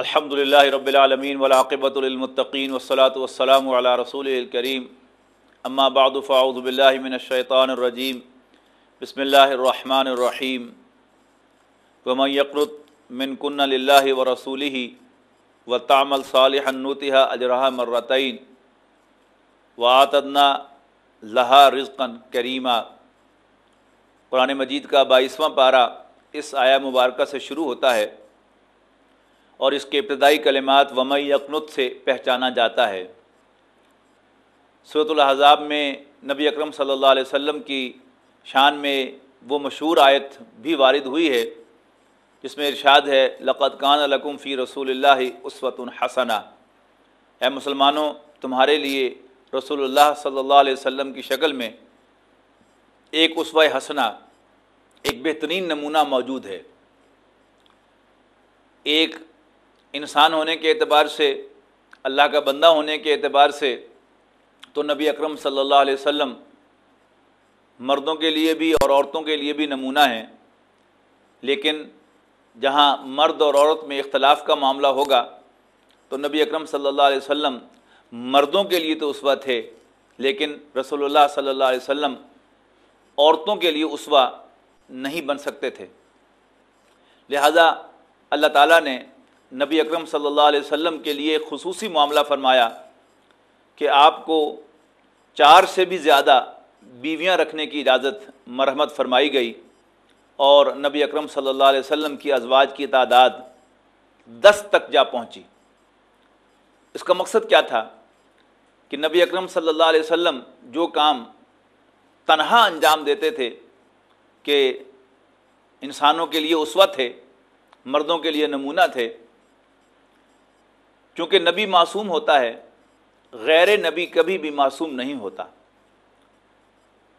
الحمد للہ رب العالمین ولاقبۃ للمتقین والصلاة والسلام علی رسول الکریم. اما بعد فاعوذ باللہ من الشیطان الرجیم. بسم اللہ الرحمن الرحیم. ومن یقنط من کن للہ ورسولہ وتعمل صالحا نوتها اجرها مرتين وآتدنا لها رزقا کریما. قرآن مجید کا بائیسواں پارہ اس آیا مبارکہ سے شروع ہوتا ہے. اور اس کے ابتدائی کلمات ومئی یقنت سے پہچانا جاتا ہے۔ صورت الحضاب میں نبی اکرم صلی اللہ علیہ وسلم کی شان میں وہ مشہور آیت بھی وارد ہوئی ہے، جس میں ارشاد ہے لقت کان لکم فی رسول اللہ عصوت الحسنہ اے مسلمانوں، تمہارے لیے رسول اللہ صلی اللہ علیہ وسلم کی شکل میں ایک عصوہ حسنہ، ایک بہترین نمونہ موجود ہے۔ ایک انسان ہونے کے اعتبار سے، اللہ کا بندہ ہونے کے اعتبار سے تو نبی اکرم صلی اللہ علیہ وسلم مردوں کے لیے بھی اور عورتوں کے لیے بھی نمونہ ہیں۔ لیکن جہاں مرد اور عورت میں اختلاف کا معاملہ ہوگا تو نبی اکرم صلی اللہ علیہ وسلم مردوں کے لیے تو اسوا تھے، لیکن رسول اللہ صلی اللہ علیہ وسلم عورتوں کے لیے اسوا نہیں بن سکتے تھے۔ لہذا اللہ تعالیٰ نے نبی اکرم صلی اللہ علیہ وسلم کے لیے خصوصی معاملہ فرمایا کہ آپ کو چار سے بھی زیادہ بیویاں رکھنے کی اجازت مرحمت فرمائی گئی اور نبی اکرم صلی اللہ علیہ وسلم کی ازواج کی تعداد دس تک جا پہنچی۔ اس کا مقصد کیا تھا؟ کہ نبی اکرم صلی اللہ علیہ وسلم جو کام تنہا انجام دیتے تھے کہ انسانوں کے لیے اسوا تھے، مردوں کے لیے نمونہ تھے چونکہ نبی معصوم ہوتا ہے، غیر نبی کبھی بھی معصوم نہیں ہوتا۔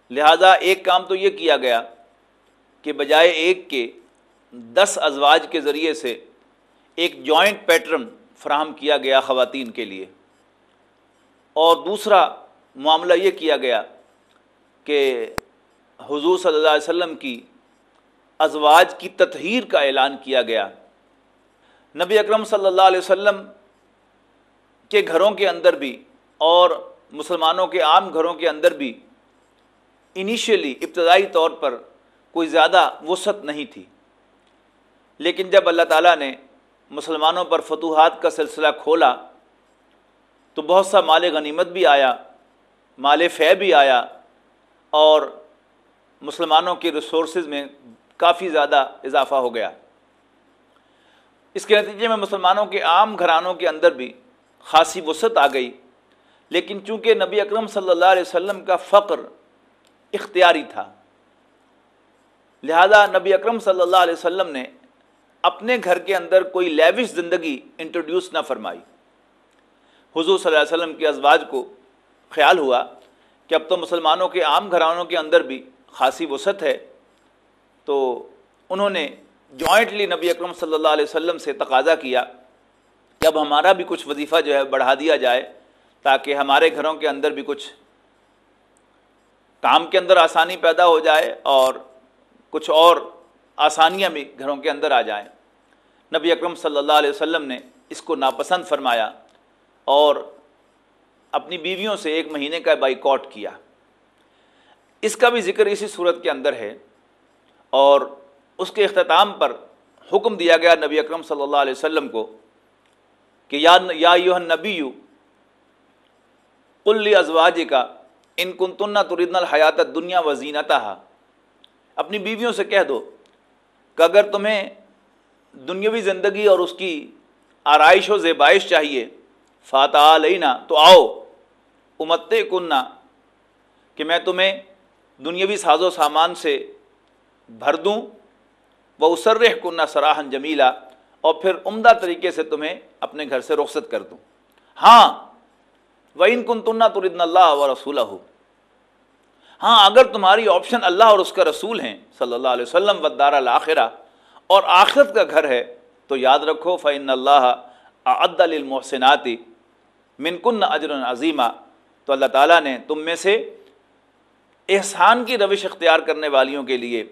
لہذا ایک کام تو یہ کیا گیا کہ بجائے ایک کے دس ازواج کے ذریعے سے ایک جوائنٹ پیٹرن فراہم کیا گیا خواتین کے لیے۔ اور دوسرا معاملہ یہ کیا گیا کہ حضور صلی اللہ علیہ وسلم کی ازواج کی تطہیر کا اعلان کیا گیا۔ نبی اکرم صلی اللہ علیہ وسلم کے گھروں کے اندر بھی اور مسلمانوں کے عام گھروں کے اندر بھی انیشیلی ابتدائی طور پر کوئی زیادہ وسعت نہیں تھی۔ لیکن جب اللہ تعالیٰ نے مسلمانوں پر فتوحات کا سلسلہ کھولا، تو بہت سا مال غنیمت بھی آیا، مال فے بھی آیا اور مسلمانوں کے ریسورسز میں کافی زیادہ اضافہ ہو گیا۔ اس کے نتیجے میں مسلمانوں کے عام گھرانوں کے اندر بھی خاصی وسعت آ گئی۔ لیکن چونکہ نبی اکرم صلی اللہ علیہ وسلم کا فقر اختیاری تھا، لہذا نبی اکرم صلی اللہ علیہ وسلم نے اپنے گھر کے اندر کوئی لیوش زندگی انٹروڈیوس نہ فرمائی۔ حضور صلی اللہ علیہ وسلم کے ازواج کو خیال ہوا کہ اب تو مسلمانوں کے عام گھرانوں کے اندر بھی خاصی وسعت ہے۔ تو انہوں نے جوائنٹلی نبی اکرم صلی اللہ علیہ وسلم سے تقاضا کیا کہ اب ہمارا بھی کچھ وظیفہ جو ہے بڑھا دیا جائے تاکہ ہمارے گھروں کے اندر بھی کچھ کام کے اندر آسانی پیدا ہو جائے اور کچھ اور آسانیاں بھی گھروں کے اندر آ جائیں۔ نبی اکرم صلی اللہ علیہ وسلم نے اس کو ناپسند فرمایا اور اپنی بیویوں سے ایک مہینے کا بائیکاٹ کیا۔ اس کا بھی ذکر اسی صورت کے اندر ہے اور اس کے اختتام پر حکم دیا گیا نبی اکرم صلی اللہ علیہ وسلم کو۔ کہ یا یا یو نبی یو کل ازواج کا ان کن تنہ تردن الحیات دنیا وزینتا اپنی بیویوں سے کہہ دو کہ اگر تمہیں دنیاوی زندگی اور اس کی آرائش و زیبائش چاہیے فاتح لینا تو آؤ امت کننا، کہ میں تمہیں دنیاوی ساز و سامان سے بھر دوں وہ اسرح کننا سراہن جمیلا اور پھر عمدہ طریقے سے تمہیں اپنے گھر سے رخصت کر دوں۔ ہاں و ان کن تنہ تردن اللہ و رسول ہاں اگر تمہاری آپشن اللہ اور اس کا رسول ہیں، صلی اللہ علیہ وسلم و دار الآخرہ، اور آخرت کا گھر ہے، تو یاد رکھو فعن اللہ عد المحسناتی من کن اجر عظیمہ تو اللہ تعالیٰ نے تم میں سے احسان کی روش اختیار کرنے والیوں کے لیے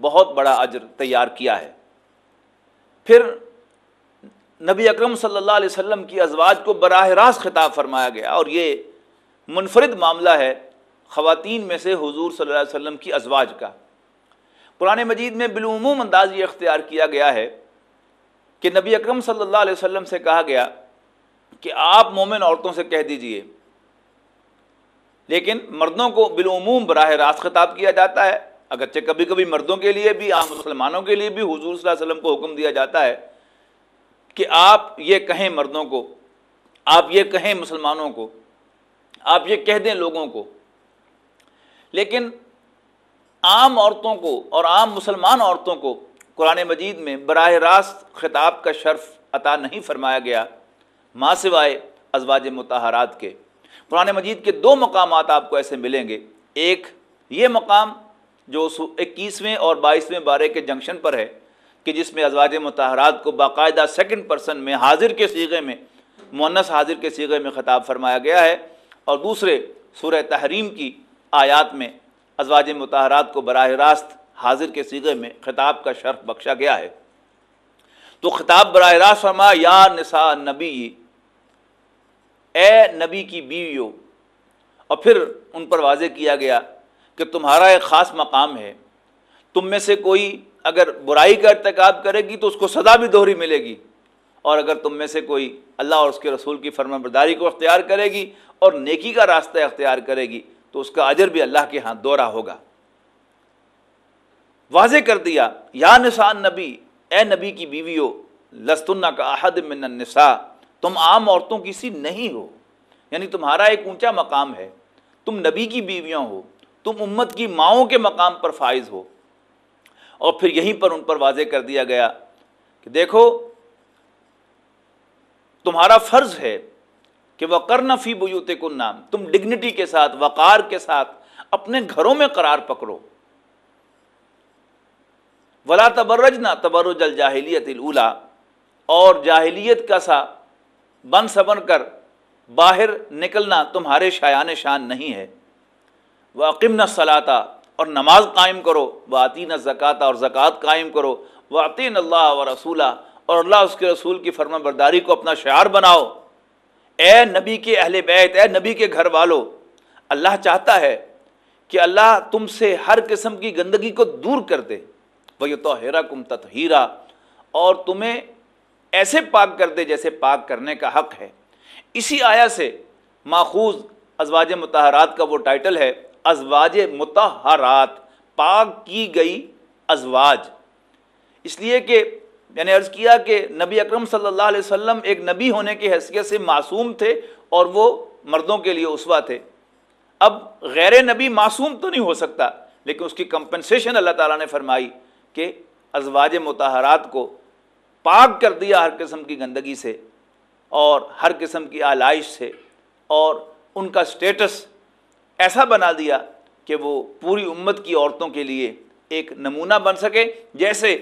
بہت بڑا اجر تیار کیا ہے۔ پھر نبی اکرم صلی اللہ علیہ وسلم کی ازواج کو براہ راست خطاب فرمایا گیا اور یہ منفرد معاملہ ہے خواتین میں سے حضور صلی اللہ علیہ وسلم کی ازواج کا۔ قرآن مجید میں بالعموم انداز یہ اختیار کیا گیا ہے کہ نبی اکرم صلی اللہ علیہ وسلم سے کہا گیا کہ آپ مومن عورتوں سے کہہ دیجیے۔ لیکن مردوں کو بالعموم براہ راست خطاب کیا جاتا ہے، اگرچہ کبھی کبھی مردوں کے لیے بھی، عام مسلمانوں کے لیے بھی حضور صلی اللہ علیہ وسلم کو حکم دیا جاتا ہے۔ کہ آپ یہ کہیں مردوں کو، آپ یہ کہیں مسلمانوں کو، آپ یہ کہہ دیں لوگوں کو۔ لیکن عام عورتوں کو اور عام مسلمان عورتوں کو قرآن مجید میں براہ راست خطاب کا شرف عطا نہیں فرمایا گیا ماں سوائے ازواج متحرات کے۔ قرآن مجید کے دو مقامات آپ کو ایسے ملیں گے۔ ایک یہ مقام جو اکیسویں اور بائیسویں بارے کے جنکشن پر ہے۔ کہ جس میں ازواج متحرات کو باقاعدہ سیکنڈ پرسن میں حاضر کے سیغے میں مونس حاضر کے سیغے میں خطاب فرمایا گیا ہے اور دوسرے سورہ تحریم کی آیات میں ازواج متحرات کو براہ راست حاضر کے سیغے میں خطاب کا شرف بخشا گیا ہے۔ تو خطاب براہ راست فرما، یا نساء نبی اے نبی کی بیویوں، اور پھر ان پر واضح کیا گیا کہ تمہارا ایک خاص مقام ہے۔ تم میں سے کوئی اگر برائی کا ارتکاب کرے گی تو اس کو سزا بھی دوہری ملے گی اور اگر تم میں سے کوئی اللہ اور اس کے رسول کی فرما برداری کو اختیار کرے گی اور نیکی کا راستہ اختیار کرے گی تو اس کا اجر بھی اللہ کے ہاں دورہ ہوگا۔ واضح کر دیا، یا نسان نبی اے نبی کی بیویوں لستنہ کا احد من النساء، تم عام عورتوں کی سی نہیں ہو یعنی تمہارا ایک اونچا مقام ہے، تم نبی کی بیویاں ہو، تم امت کی ماؤں کے مقام پر فائز ہو اور پھر یہیں پر ان پر واضح کر دیا گیا کہ دیکھو، تمہارا فرض ہے کہ وہ کرنا فی بوت کن نام، تم ڈگنیٹی کے ساتھ، وقار کے ساتھ اپنے گھروں میں قرار پکڑو۔ ولا تبرج نہ تبرج الجاہلیت الا اور جاہلیت کا سا بن سبن کر باہر نکلنا تمہارے شایان شان نہیں ہے۔ وہ عقیم نہ صلاطہ اور نماز قائم کرو وہ عطین زکوٰۃ اور زکوٰۃ قائم کرو وہ اللہ و رسولہ، اور اللہ اس کے رسول کی فرما برداری کو اپنا شعار بناؤ۔ اے نبی کے اہل بیت، اے نبی کے گھر والو، اللہ چاہتا ہے کہ اللہ تم سے ہر قسم کی گندگی کو دور کر دے۔ وہ یہ تو کم تطہیرا اور تمہیں ایسے پاک کر دے جیسے پاک کرنے کا حق ہے۔ اسی آیا سے ماخوذ ازواج متحرات کا وہ ٹائٹل ہے۔ ازواج متحرات پاک کی گئی ازواج۔ اس لیے کہ میں نے عرض کیا کہ نبی اکرم صلی اللہ علیہ وسلم ایک نبی ہونے کی حیثیت سے معصوم تھے اور وہ مردوں کے لیے اسوا تھے۔ اب غیر نبی معصوم تو نہیں ہو سکتا، لیکن اس کی کمپنسیشن اللہ تعالیٰ نے فرمائی کہ ازواج متحرات کو پاک کر دیا ہر قسم کی گندگی سے اور ہر قسم کی آلائش سے اور ان کا سٹیٹس ایسا بنا دیا کہ وہ پوری امت کی عورتوں کے لیے ایک نمونہ بن سکے، جیسے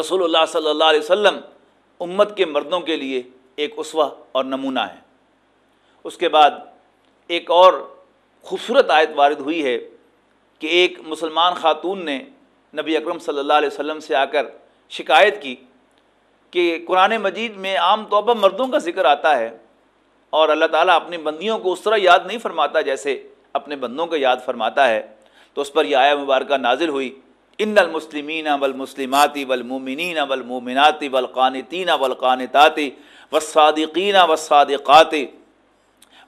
رسول اللہ صلی اللہ علیہ وسلم امت کے مردوں کے لیے ایک اسوا اور نمونہ ہے۔ اس کے بعد ایک اور خوبصورت آیت وارد ہوئی ہے کہ ایک مسلمان خاتون نے نبی اکرم صلی اللہ علیہ وسلم سے آ کر شکایت کی کہ قرآن مجید میں عام طور پر مردوں کا ذکر آتا ہے اور اللہ تعالیٰ اپنی بندیوں کو اس طرح یاد نہیں فرماتا جیسے اپنے بندوں کو یاد فرماتا ہے تو اس پر یہ آیا مبارکہ نازل ہوئی۔ ان المسلمین والمسلماتی والمومنین والمومناتی والقانتین والقانتاتی والصادقین والصادقاتی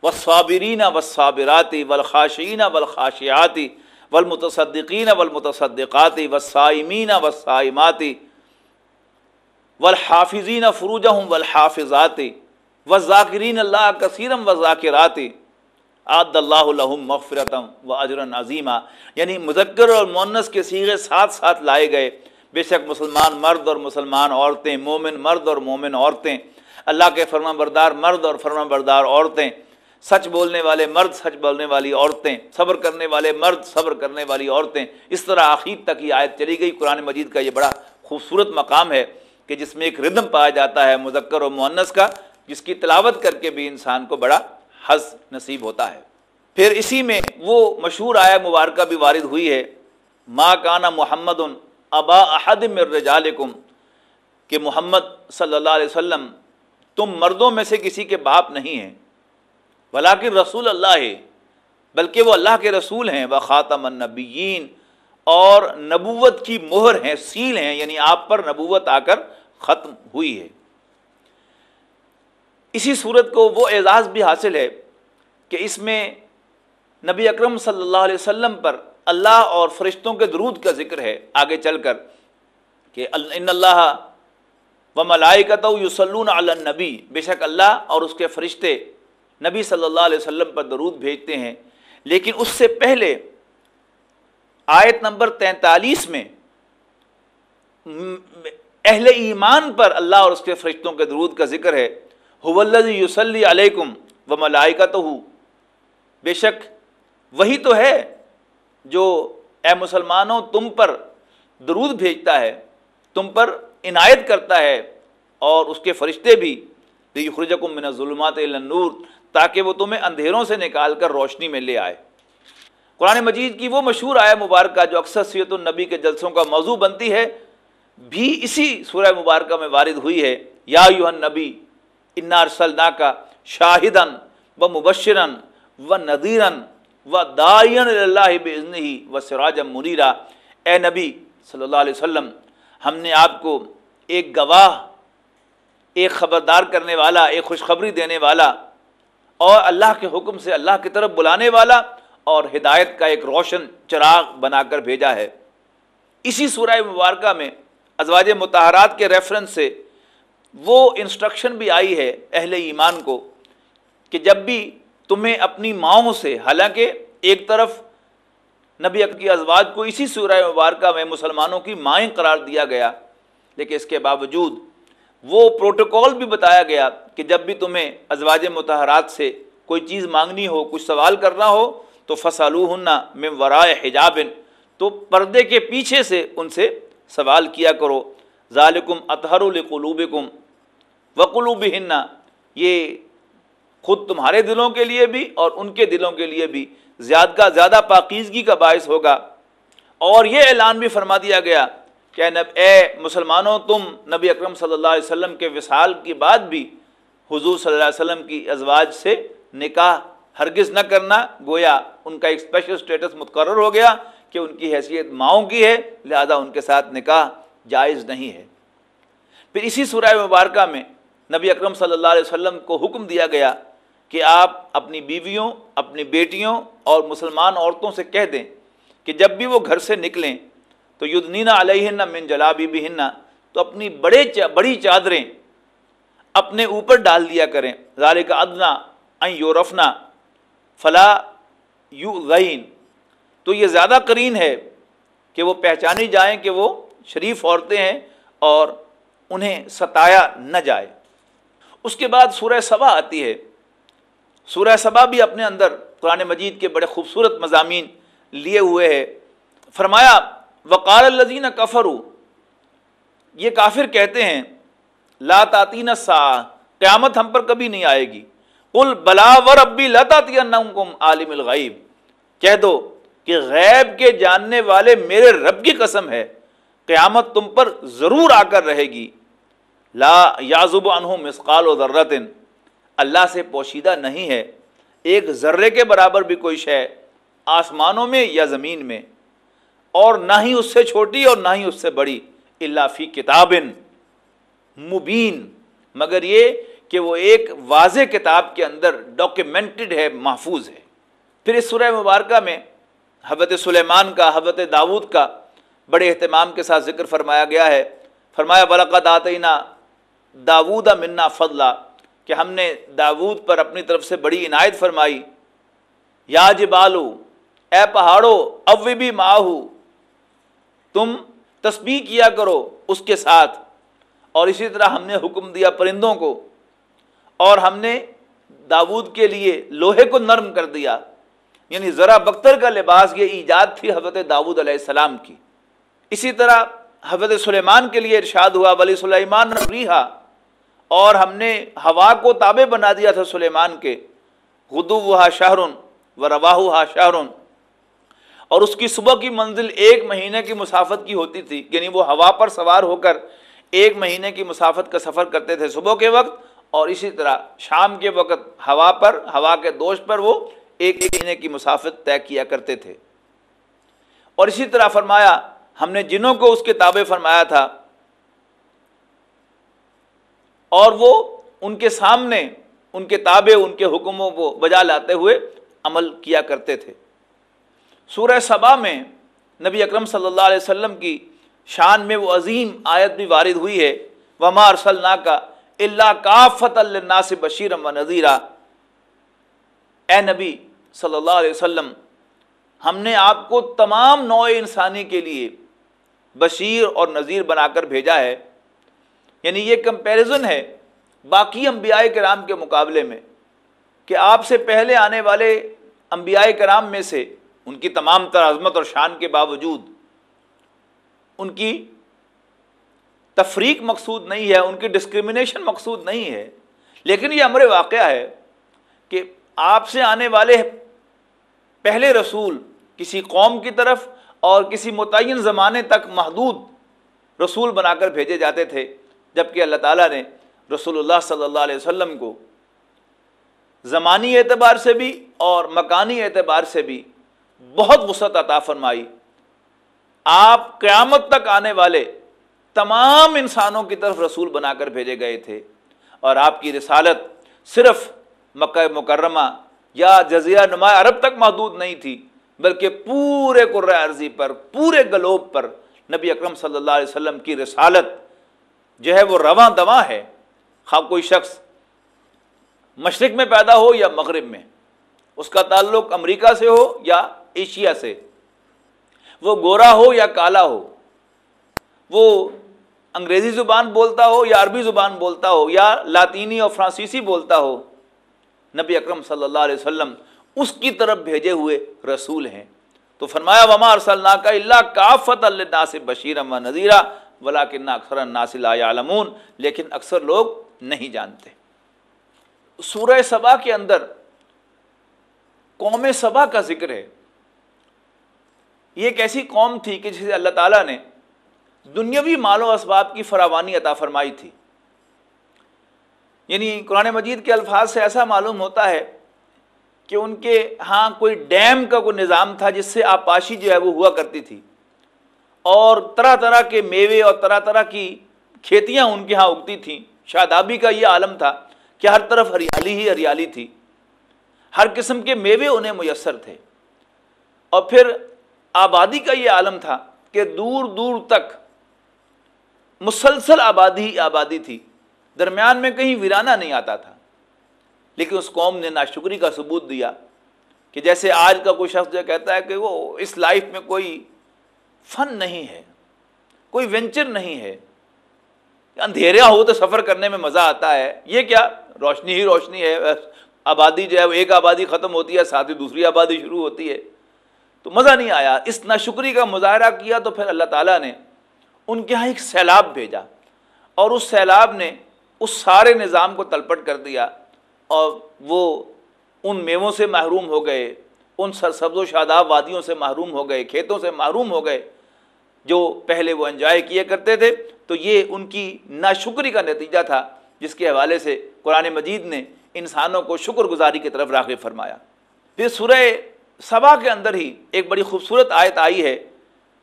والصابرین والصابراتی والخاشعین والخاشعاتی والمتصدقین والمتصدقاتی والصائمین والصائماتی والحافظین فروجہم والحافظاتی والذاکرین اللہ کثیرم والذاکراتی عاد اللہ الحم مغفرتم و اجر عظیمہ یعنی مذکر اور مونس کے سیغے ساتھ ساتھ لائے گئے۔ بے شک مسلمان مرد اور مسلمان عورتیں، مومن مرد اور مومن عورتیں۔ اللہ کے فرما بردار مرد اور فرما بردار عورتیں۔ سچ بولنے والے مرد، سچ بولنے والی عورتیں۔ صبر کرنے والے مرد، صبر کرنے والی عورتیں۔ اس طرح آخر تک یہ آیت چلی گئی۔ قرآن مجید کا یہ بڑا خوبصورت مقام ہے کہ جس میں ایک ردم پایا جاتا ہے مذکر و معنس کا، جس کی تلاوت کر کے بھی انسان کو بڑا حز نصیب ہوتا ہے۔ پھر اسی میں وہ مشہور آیا مبارکہ بھی وارد ہوئی ہے، ما کانا محمد ابا احد رجالکم، کہ محمد صلی اللہ علیہ وسلم تم مردوں میں سے کسی کے باپ نہیں ہیں بلاکن رسول اللہ ہے، بلکہ وہ اللہ کے رسول ہیں وہ خاتم النبیین، اور نبوت کی مہر ہیں، سیل ہیں یعنی آپ پر نبوت آ کر ختم ہوئی ہے۔ اسی صورت کو وہ اعزاز بھی حاصل ہے کہ اس میں نبی اکرم صلی اللہ علیہ وسلم پر اللہ اور فرشتوں کے درود کا ذکر ہے آگے چل کر کہ ان اللہ و ملائکت یوسلون النبی، بے شک اللہ اور اس کے فرشتے نبی صلی اللہ علیہ وسلم پر درود بھیجتے ہیں۔ لیکن اس سے پہلے آیت نمبر تینتالیس میں اہل ایمان پر اللہ اور اس کے فرشتوں کے درود کا ذکر ہے۔ یوسلی علیکم و ملائکت ہو بے شک وہی تو ہے جو اے مسلمانوں تم پر درود بھیجتا ہے، تم پر عنایت کرتا ہے اور اس کے فرشتے بھی۔ خرجکم من ظلمات النور، تاکہ وہ تمہیں اندھیروں سے نکال کر روشنی میں لے آئے۔ قرآن مجید کی وہ مشہور آیا مبارکہ جو اکثر سیت النبی کے جلسوں کا موضوع بنتی ہے، بھی اسی سورہ مبارکہ میں وارد ہوئی ہے۔ یا یو نبی انار سلنا کا شاہدن و مبشرن و ندیرن و دائن اللہ بزن ہی و سراجم منیرا اے نبی صلی اللہ علیہ وسلم، ہم نے آپ کو ایک گواہ، ایک خبردار کرنے والا، ایک خوشخبری دینے والا اور اللہ کے حکم سے اللہ کی طرف بلانے والا اور ہدایت کا ایک روشن چراغ بنا کر بھیجا ہے۔ اسی سورہ مبارکہ میں ازواج متحرات کے ریفرنس سے وہ انسٹرکشن بھی آئی ہے اہل ایمان کو کہ جب بھی تمہیں اپنی ماؤں سے، حالانکہ ایک طرف نبی کی ازواج کو اسی سورہ مبارکہ میں مسلمانوں کی مائیں قرار دیا گیا، لیکن اس کے باوجود وہ پروٹوکول بھی بتایا گیا کہ جب بھی تمہیں ازواج متحرات سے کوئی چیز مانگنی ہو کچھ سوال کرنا ہو، تو فصالو ہننا میں ورائے حجاب، تو پردے کے پیچھے سے ان سے سوال کیا کرو۔ ظالکم اطہر القلوبکم وقلوب ہننا یہ خود تمہارے دلوں کے لیے بھی اور ان کے دلوں کے لیے بھی زیادہ زیادہ پاکیزگی کا باعث ہوگا۔ اور یہ اعلان بھی فرما دیا گیا کہ نب اے مسلمانوں، تم نبی اکرم صلی اللہ علیہ وسلم کے وصال کی بعد بھی حضور صلی اللہ علیہ وسلم کی ازواج سے نکاح ہرگز نہ کرنا، گویا ان کا ایک اسپیشل اسٹیٹس متقرر ہو گیا کہ ان کی حیثیت ماؤں کی ہے، لہذا ان کے ساتھ نکاح جائز نہیں ہے۔ پھر اسی سورہ مبارکہ میں نبی اکرم صلی اللہ علیہ وسلم کو حکم دیا گیا کہ آپ اپنی بیویوں، اپنی بیٹیوں اور مسلمان عورتوں سے کہہ دیں کہ جب بھی وہ گھر سے نکلیں تو یدنینا علیہ من جلابی بھی تو اپنی بڑے چا، بڑی چادریں اپنے اوپر ڈال دیا کریں۔ ظال کا ادنا این یورفنا فلا یو غین تو یہ زیادہ کرین ہے کہ وہ پہچانی جائیں کہ وہ شریف عورتیں ہیں اور انہیں ستایا نہ جائے۔ اس کے بعد سورہ صبا آتی ہے۔ سورہ صبا بھی اپنے اندر قرآن مجید کے بڑے خوبصورت مضامین لیے ہوئے ہے فرمایا، وقال الزین کفرو یہ کافر کہتے ہیں، لا تعطین سا قیامت ہم پر کبھی نہیں آئے گی۔ قل بلا ور ابی لطاطی عالم الغیب کہہ دو کہ غیب کے جاننے والے میرے رب کی قسم ہے۔ قیامت تم پر ضرور آ کر رہے گی۔ لا یازب انہوں مسقال و ذرتن۔ اللہ سے پوشیدہ نہیں ہے۔ ایک ذرے کے برابر بھی کوئی شے آسمانوں میں یا زمین میں۔ اور نہ ہی اس سے چھوٹی اور نہ ہی اس سے بڑی۔ اللہ فی کتاب مبین۔ مگر یہ کہ وہ ایک واضح کتاب کے اندر ڈاکیومنٹڈ ہے، محفوظ ہے۔ پھر اس سورہ مبارکہ میں حضرت سلیمان کا، حضرت داود کا بڑے اہتمام کے ساتھ ذکر فرمایا گیا ہے۔ فرمایا برکت آتینہ داود منا فضلہ کہ ہم نے داود پر اپنی طرف سے بڑی عنایت فرمائی، یا جبالو، اے پہاڑو اوی بھی ماہو تم تسبیح کیا کرو اس کے ساتھ۔ اور اسی طرح ہم نے حکم دیا پرندوں کو، اور ہم نے داود کے لیے لوہے کو نرم کر دیا۔ یعنی ذرا بختر کا لباس، یہ ایجاد تھی حضرت داود علیہ السلام کی۔ اسی طرح حضرت سلیمان کے لیے ارشاد ہوا، ولی سلیمان ریحا اور ہم نے ہوا کو تابع بنا دیا تھا سلیمان کے۔ غدو ہا شہرن و رواہ ہا شہرن اور اس کی صبح کی منزل ایک مہینے کی مسافت کی ہوتی تھی یعنی وہ ہوا پر سوار ہو کر ایک مہینے کی مسافت کا سفر کرتے تھے صبح کے وقت۔ اور اسی طرح شام کے وقت ہوا پر، ہوا کے دوش پر وہ ایک مہینے کی مسافت طے کیا کرتے تھے۔ اور اسی طرح فرمایا، ہم نے جنوں کو اس کے تابع فرمایا تھا اور وہ ان کے سامنے ان کے تابع، ان کے حکموں کو بجا لاتے ہوئے عمل کیا کرتے تھے۔ سورہ سبا میں نبی اکرم صلی اللہ علیہ وسلم کی شان میں وہ عظیم آیت بھی وارد ہوئی ہے، وما ارسلنا کا اللہ کافت اللہ سے بشیرم و نذیرہ اے نبی صلی اللہ علیہ وسلم، ہم نے آپ کو تمام نوع انسانی کے لیے بشیر اور نذیر بنا کر بھیجا ہے۔ یعنی یہ کمپیریزن ہے باقی انبیاء کرام کے مقابلے میں کہ آپ سے پہلے آنے والے انبیاء کرام میں سے ان کی تمام تر عظمت اور شان کے باوجود ان کی تفریق مقصود نہیں ہے، ان کی ڈسکرمنیشن مقصود نہیں ہے۔ لیکن یہ امر واقعہ ہے کہ آپ سے آنے والے پہلے رسول کسی قوم کی طرف اور کسی متعین زمانے تک محدود رسول بنا کر بھیجے جاتے تھے۔ جبکہ اللہ تعالیٰ نے رسول اللہ صلی اللہ علیہ وسلم کو زمانی اعتبار سے بھی اور مکانی اعتبار سے بھی بہت وسعت عطا فرمائی۔ آپ قیامت تک آنے والے تمام انسانوں کی طرف رسول بنا کر بھیجے گئے تھے۔ اور آپ کی رسالت صرف مکہ مکرمہ یا جزیرہ نما عرب تک محدود نہیں تھی، بلکہ پورے عرضی پر، پورے گلوب پر نبی اکرم صلی اللہ علیہ وسلم کی رسالت جو ہے وہ رواں دواں ہے خواہ کوئی شخص مشرق میں پیدا ہو یا مغرب میں، اس کا تعلق امریکہ سے ہو یا ایشیا سے، وہ گورا ہو یا کالا ہو، وہ انگریزی زبان بولتا ہو یا عربی زبان بولتا ہو یا لاطینی اور فرانسیسی بولتا ہو، نبی اکرم صلی اللہ علیہ وسلم اس کی طرف بھیجے ہوئے رسول ہیں۔ تو فرمایا، وما ارسلنا کا اللہ کافت اللہ سے بشیر و نذیرہ ولا کن اکثر الناصل عالمون لیکن اکثر لوگ نہیں جانتے۔ سورہ سبا کے اندر قوم سبا کا ذکر ہے۔ یہ ایک ایسی قوم تھی کہ جسے اللہ تعالیٰ نے دنیاوی مال و اسباب کی فراوانی عطا فرمائی تھی۔ یعنی قرآن مجید کے الفاظ سے ایسا معلوم ہوتا ہے کہ ان کے ہاں کوئی ڈیم کا کوئی نظام تھا جس سے آپاشی جو ہے وہ ہوا کرتی تھی۔ اور طرح طرح کے میوے اور طرح طرح کی کھیتیاں ان کے ہاں اگتی تھیں۔ شادابی کا یہ عالم تھا کہ ہر طرف ہریالی ہی ہریالی تھی۔ ہر قسم کے میوے انہیں میسر تھے۔ اور پھر آبادی کا یہ عالم تھا کہ دور دور تک مسلسل آبادی ہی آبادی تھی۔ درمیان میں کہیں ویرانہ نہیں آتا تھا۔ لیکن اس قوم نے ناشکری کا ثبوت دیا کہ جیسے آج کا کوئی شخص جو کہتا ہے کہ وہ اس لائف میں کوئی فن نہیں ہے، کوئی وینچر نہیں ہے۔ اندھیرا ہو تو سفر کرنے میں مزہ آتا ہے۔ یہ کیا؟ روشنی ہی روشنی ہے۔ آبادی جو ہے، وہ ایک آبادی ختم ہوتی ہے، ساتھ ہی دوسری آبادی شروع ہوتی ہے۔ تو مزہ نہیں آیا۔ اس ناشکری کا مظاہرہ کیا تو پھر اللہ تعالیٰ نے ان کے یہاں ایک سیلاب بھیجا۔ اور اس سیلاب نے اس سارے نظام کو تلپٹ کر دیا۔ اور وہ ان میووں سے محروم ہو گئے۔ ان سرسبز و شاداب وادیوں سے محروم ہو گئے، کھیتوں سے محروم ہو گئے، جو پہلے وہ انجوائے کیے کرتے تھے، تو یہ ان کی ناشکری کا نتیجہ تھا، جس کے حوالے سے قرآن مجید نے انسانوں کو شکر گزاری کی طرف راغب فرمایا۔ پھر سورہ صبا کے اندر ہی ایک بڑی خوبصورت آیت آئی ہے۔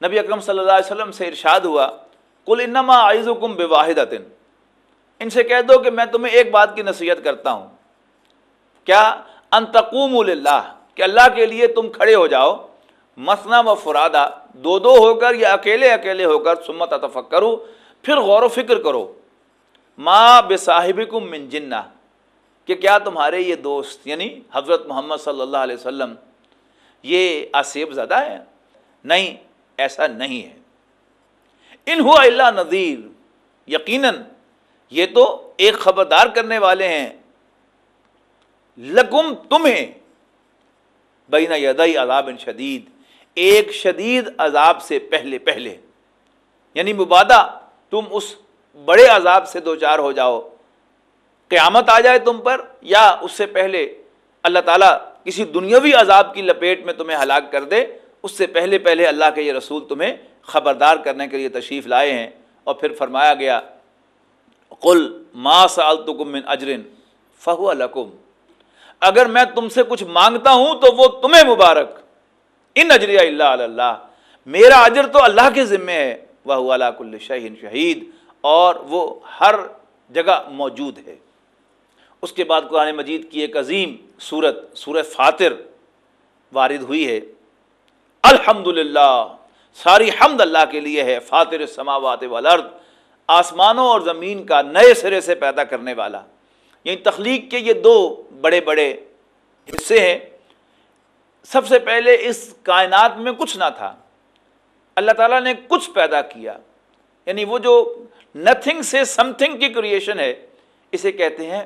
نبی اکرم صلی اللہ علیہ وسلم سے ارشاد ہوا کل انما آئز و کم بے واحد ان سے کہہ دو کہ میں تمہیں ایک بات کی نصیحت کرتا ہوں۔ کیا انتقوم اللہ کہ اللہ کے لیے تم کھڑے ہو جاؤ۔ مسنا و فرادہ دو دو ہو کر یا اکیلے اکیلے ہو کر سمت اتفق کرو پھر غور و فکر کرو۔ ماں بے صاحب من جنہ، کہ کیا تمہارے یہ دوست یعنی حضرت محمد صلی اللہ علیہ وسلم، یہ آصیب زدہ ہے نہیں، ایسا نہیں ہے۔ ان ہوا اللہ نذیر، یقیناً یہ تو ایک خبردار کرنے والے ہیں۔ لکم تمہیں بین یدئی عذاب شدید، ایک شدید عذاب سے پہلے پہلے۔ یعنی مبادہ، تم اس بڑے عذاب سے دو چار ہو جاؤ۔ قیامت آ جائے تم پر، یا اس سے پہلے اللہ تعالیٰ کسی دنیاوی عذاب کی لپیٹ میں تمہیں ہلاک کر دے، اس سے پہلے پہلے اللہ کے یہ رسول تمہیں خبردار کرنے کے لیے تشریف لائے ہیں۔ اور پھر فرمایا گیا، قل ما سالتکم من اجرن، فہو لکم۔ اگر میں تم سے کچھ مانگتا ہوں تو وہ تمہیں مبارک۔ ان اجریہ اللہ اللہ۔ میرا اجر تو اللہ کے ذمے ہے۔ وہ اللہ کل شہین شہید۔ اور وہ ہر جگہ موجود ہے۔ اس کے بعد قرآن مجید کی ایک عظیم صورت سورہ فاتر وارد ہوئی ہے۔ الحمد ساری حمد اللہ کے لیے ہے۔ فاتر سماوات والارض۔ آسمانوں اور زمین کا نئے سرے سے پیدا کرنے والا۔ یعنی تخلیق کے یہ دو بڑے بڑے حصے ہیں، سب سے پہلے اس کائنات میں کچھ نہ تھا۔ اللہ تعالیٰ نے کچھ پیدا کیا۔ یعنی وہ جو نتھنگ سے سم تھنگ کی کریشن ہے، اسے کہتے ہیں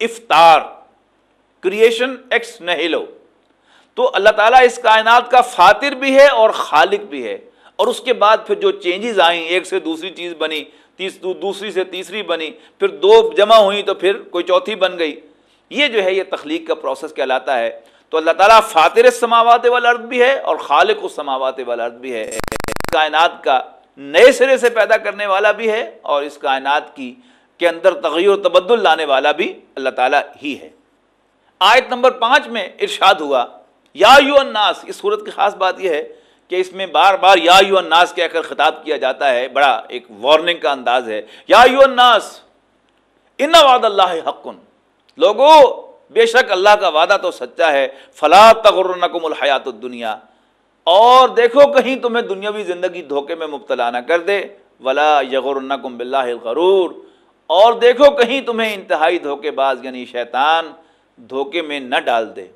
افطار کریشن ایکس نہیلو تو اللہ تعالیٰ اس کائنات کا فاتر بھی ہے اور خالق بھی ہے۔ اور اس کے بعد پھر جو چینجز آئیں، ایک سے دوسری چیز بنی تیس دوسری سے تیسری بنی، پھر دو جمع ہوئی تو پھر کوئی چوتھی بن گئی۔ یہ جو ہے، یہ تخلیق کا پروسیس کہلاتا ہے۔ تو اللہ تعالیٰ فاتر سماوات والارض بھی ہے اور خالق السماوات والارض بھی ہے۔ کائنات کا نئے سرے سے پیدا کرنے والا بھی ہے اور اس کائنات کی کے اندر تغیر و تبدل لانے والا بھی اللہ تعالیٰ ہی ہے۔ آیت نمبر پانچ میں ارشاد ہوا، یا یو الناس، اس صورت کی خاص بات یہ ہے کہ اس میں بار بار یا یو الناس کہہ کر خطاب کیا جاتا ہے، بڑا ایک وارننگ کا انداز ہے۔ یا یو الناس، ان وعد اللہ حقن۔ لوگو، بے شک اللہ کا وعدہ تو سچا ہے۔ فلا تغرنکم الحیات الدنیا۔ اور دیکھو، کہیں تمہیں دنیاوی زندگی دھوکے میں مبتلا نہ کر دے۔ ولا یغرنکم باللہ الغرور۔ اور دیکھو، کہیں تمہیں انتہائی دھوکے باز یعنی شیطان، دھوکے میں نہ ڈال دے۔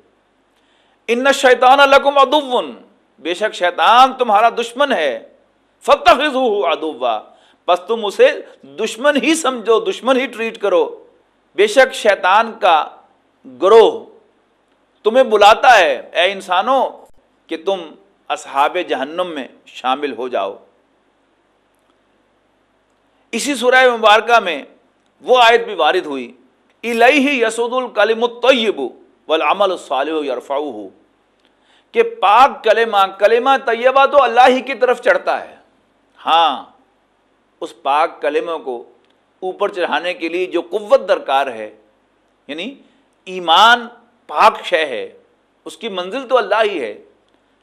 ان شیطان لکم ادون بے شک شیطان تمہارا دشمن ہے۔ فتح ادوا بس تم اسے دشمن ہی سمجھو، دشمن ہی ٹریٹ کرو۔ بے شک شیطان کا گروہ تمہیں بلاتا ہے۔ اے انسانوں، کہ تم اصحاب جہنم میں شامل ہو جاؤ۔ اسی سورہ مبارکہ میں وہ آیت بھی وارد ہوئی۔ الہی یسود الکلم الطیب والعمل الصالح یرفعہ کہ پاک کلمہ کلمہ طیبہ تو اللہ ہی کی طرف چڑھتا ہے۔ ہاں اس پاک کلمہ کو اوپر چڑھانے کے لیے جو قوت درکار ہے یعنی ایمان پاک شے ہے، اس کی منزل تو اللہ ہی ہے۔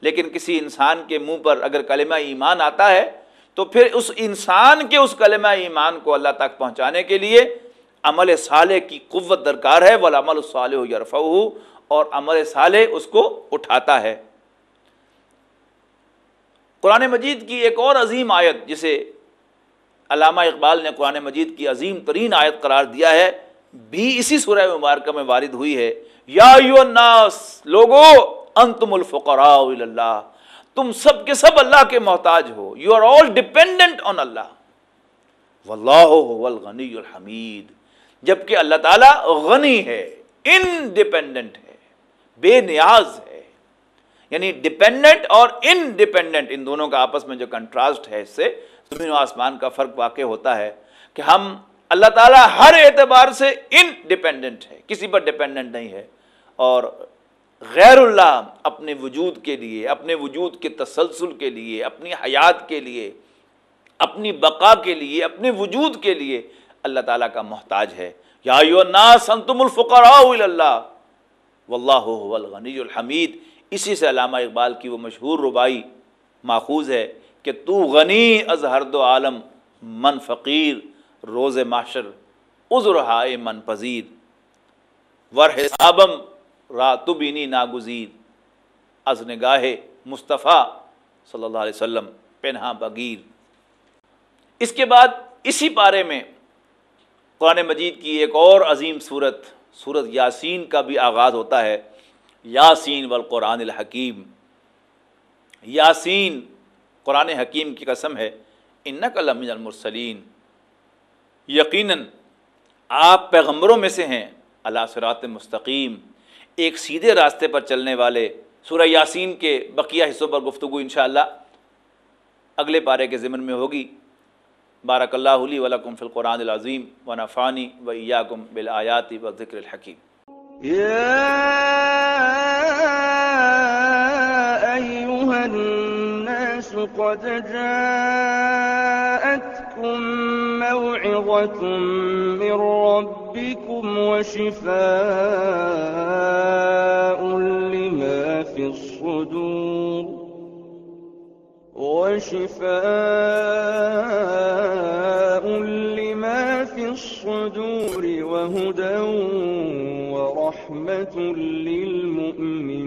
لیکن کسی انسان کے منہ پر اگر کلمہ ایمان آتا ہے، تو پھر اس انسان کے اس کلمہ ایمان کو اللہ تک پہنچانے کے لیے عمل صالح کی قوت درکار ہے۔ والعمل الصالح یرفعہ اور عمل صالح اس کو اٹھاتا ہے۔ قرآن مجید کی ایک اور عظیم آیت جسے علامہ اقبال نے قرآن مجید کی عظیم ترین آیت قرار دیا ہے، بھی اسی سورہ مبارکہ میں وارد ہوئی ہے۔ یا الناس، لوگو، انتم الفقراء اللہ۔ تم سب کے سب اللہ کے محتاج ہو۔ You are all dependent on Allah واللہ الغنی الحمید۔ جبکہ اللہ تعالیٰ غنی ہے انڈیپینڈنٹ ہے۔ بے نیاز ہے۔ یعنی ڈپینڈنٹ اور انڈیپینڈنٹ ان دونوں کا آپس میں جو کنٹراسٹ ہے، اس سے زمین و آسمان کا فرق واقع ہوتا ہے کہ ہم اللہ تعالیٰ ہر اعتبار سے انڈیپینڈنٹ ہے کسی پر ڈپینڈنٹ نہیں ہے۔ اور غیر اللہ اپنے وجود کے لیے، اپنے وجود کے تسلسل کے لیے، اپنی حیات کے لیے، اپنی بقا کے لیے، اپنے وجود کے لیے اللہ تعالیٰ کا محتاج ہے۔ یا سنتم الفقراء اللہ۔ واللہ الغنی الحمید۔ اسی سے علامہ اقبال کی وہ مشہور ربائی ماخوذ ہے کہ تو غنی از ہر دو عالم، من فقیر، روز معاشر عذر ہائے من پذیر۔ ور حسابم راتبینی ناگزیر۔ از نگاہ مصطفیٰ صلی اللہ علیہ وسلم پنہا بگیر اس کے بعد اسی پارے میں قرآن مجید کی ایک اور عظیم صورت صورت یاسین کا بھی آغاز ہوتا ہے، یاسین والقرآن الحکیم۔ یاسین، قرآن حکیم کی قسم ہے، انک بارک اللہ علی ولکم فی القرآن العظیم و نفانی و ایاکم بالآیات و ذکر الحکیم۔ أيها الناس قد جاءتكم موعظة من ربكم وشفاء لما في الصدور۔ وشفاء لما في الصدور وهدى ورحمة للمؤمنين